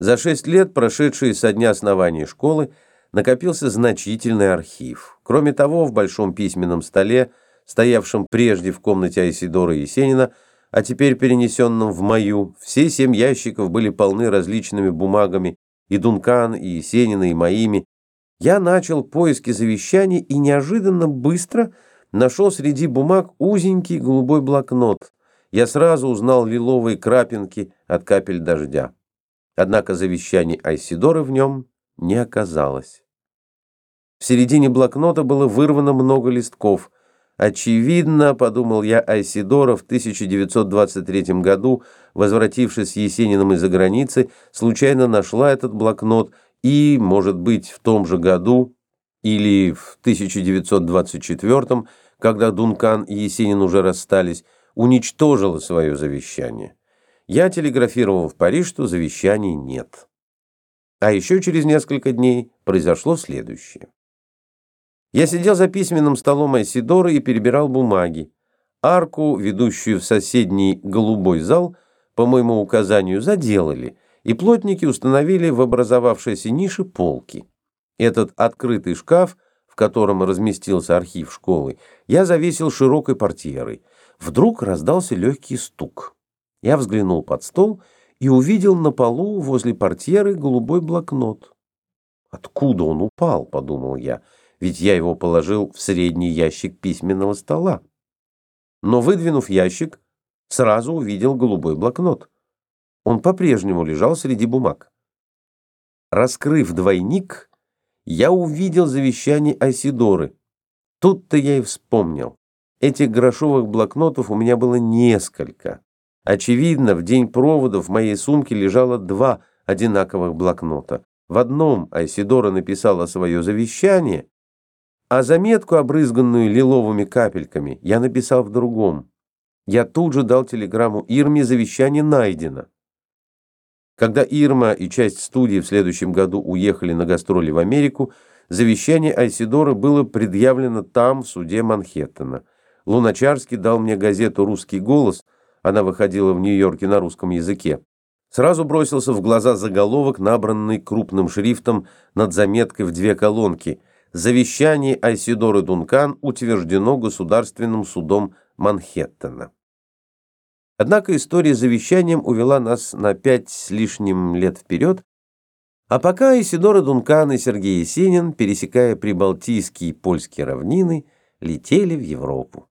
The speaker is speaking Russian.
За шесть лет, прошедшие со дня основания школы, накопился значительный архив. Кроме того, в большом письменном столе, стоявшем прежде в комнате Айсидора Есенина, а теперь перенесенном в мою, все семь ящиков были полны различными бумагами, и Дункан, и Есенина, и моими. Я начал поиски завещаний и неожиданно быстро нашел среди бумаг узенький голубой блокнот. Я сразу узнал лиловые крапинки от капель дождя. Однако завещаний Айсидоры в нем не оказалось. В середине блокнота было вырвано много листков. Очевидно, подумал я, Айсидора в 1923 году, возвратившись с Есениным из-за границы, случайно нашла этот блокнот и, может быть, в том же году или в 1924, когда Дункан и Есенин уже расстались, уничтожила свое завещание. Я телеграфировал в Париж, что завещаний нет. А еще через несколько дней произошло следующее. Я сидел за письменным столом Айсидора и перебирал бумаги. Арку, ведущую в соседний голубой зал, по моему указанию заделали, и плотники установили в образовавшейся нише полки. Этот открытый шкаф, в котором разместился архив школы, я завесил широкой портьерой. Вдруг раздался легкий стук. Я взглянул под стол и увидел на полу возле портьеры голубой блокнот. «Откуда он упал?» — подумал я, ведь я его положил в средний ящик письменного стола. Но, выдвинув ящик, сразу увидел голубой блокнот. Он по-прежнему лежал среди бумаг. Раскрыв двойник, я увидел завещание Айсидоры. Тут-то я и вспомнил. Этих грошовых блокнотов у меня было несколько. Очевидно, в день провода в моей сумке лежало два одинаковых блокнота. В одном Айсидора написала свое завещание, а заметку, обрызганную лиловыми капельками, я написал в другом. Я тут же дал телеграмму Ирме «Завещание найдено». Когда Ирма и часть студии в следующем году уехали на гастроли в Америку, завещание Айсидора было предъявлено там, в суде Манхэттена. Луначарский дал мне газету «Русский голос», она выходила в Нью-Йорке на русском языке, сразу бросился в глаза заголовок, набранный крупным шрифтом над заметкой в две колонки «Завещание Айсидоры Дункан утверждено Государственным судом Манхэттена». Однако история с завещанием увела нас на пять с лишним лет вперед, а пока Айсидора Дункан и Сергей Есенин, пересекая прибалтийские и польские равнины, летели в Европу.